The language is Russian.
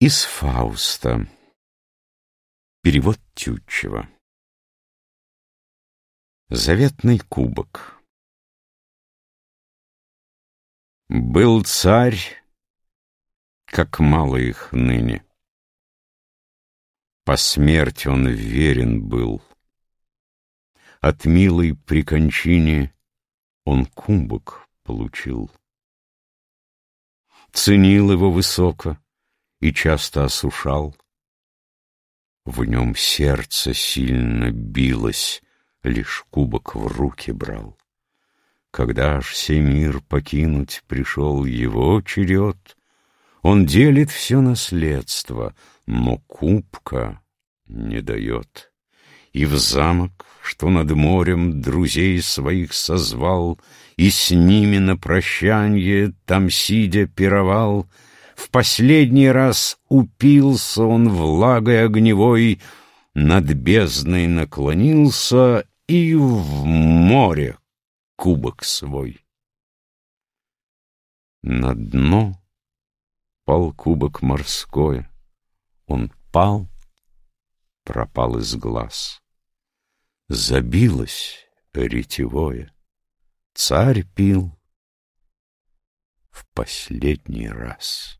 Из Фауста. Перевод Тютчева. Заветный кубок. Был царь, как мало их ныне. По смерти он верен был. От милой при кончине он кубок получил. Ценил его высоко и часто осушал. В нем сердце сильно билось, лишь кубок в руки брал. Когда ж мир покинуть пришел его черед, Он делит все наследство, но кубка не дает. И в замок, что над морем друзей своих созвал, И с ними на прощанье там сидя пировал, В последний раз упился он влагой огневой, Над бездной наклонился и в море кубок свой. На дно пал кубок морской, он пал, пропал из глаз. Забилось ретевое, царь пил в последний раз.